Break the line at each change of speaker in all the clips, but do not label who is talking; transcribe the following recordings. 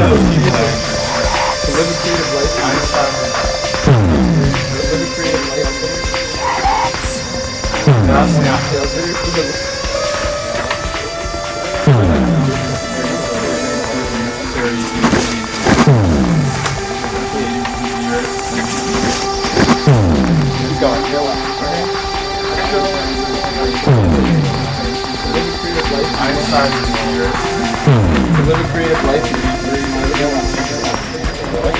To live creative life, I To live a creative life.
That's.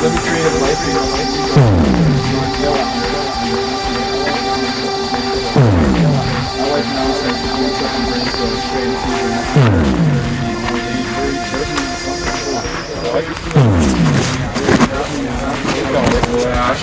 Let
me create a life for your life.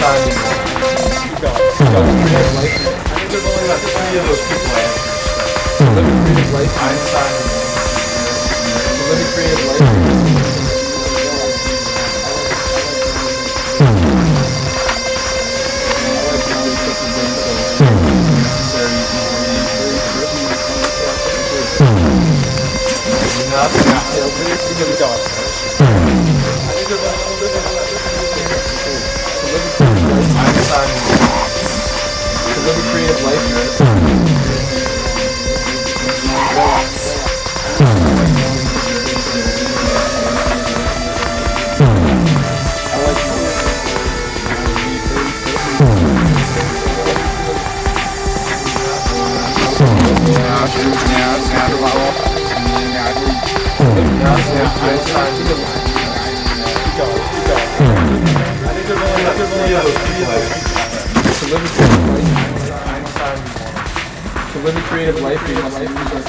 life. Einstein. To live a creative life. To live a creative life. Einstein. A creative life. Creative life.
Nie, nie, nie, bywało. Nie, nie, nie, nie, Einstein.
To live life. To live a creative life, you must use as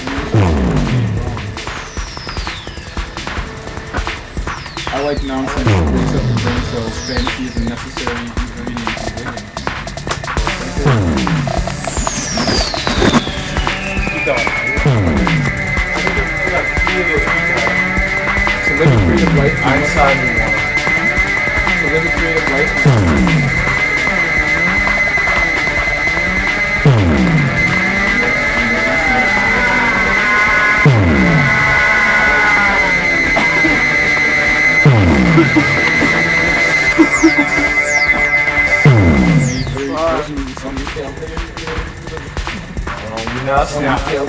I like nonsense that breaks up the brain cells, fantasies, and necessary ingredients in living. Hmm. To live a creative life,
Einstein.
to live a creative life, you
Nas, nie.
must-
Ja,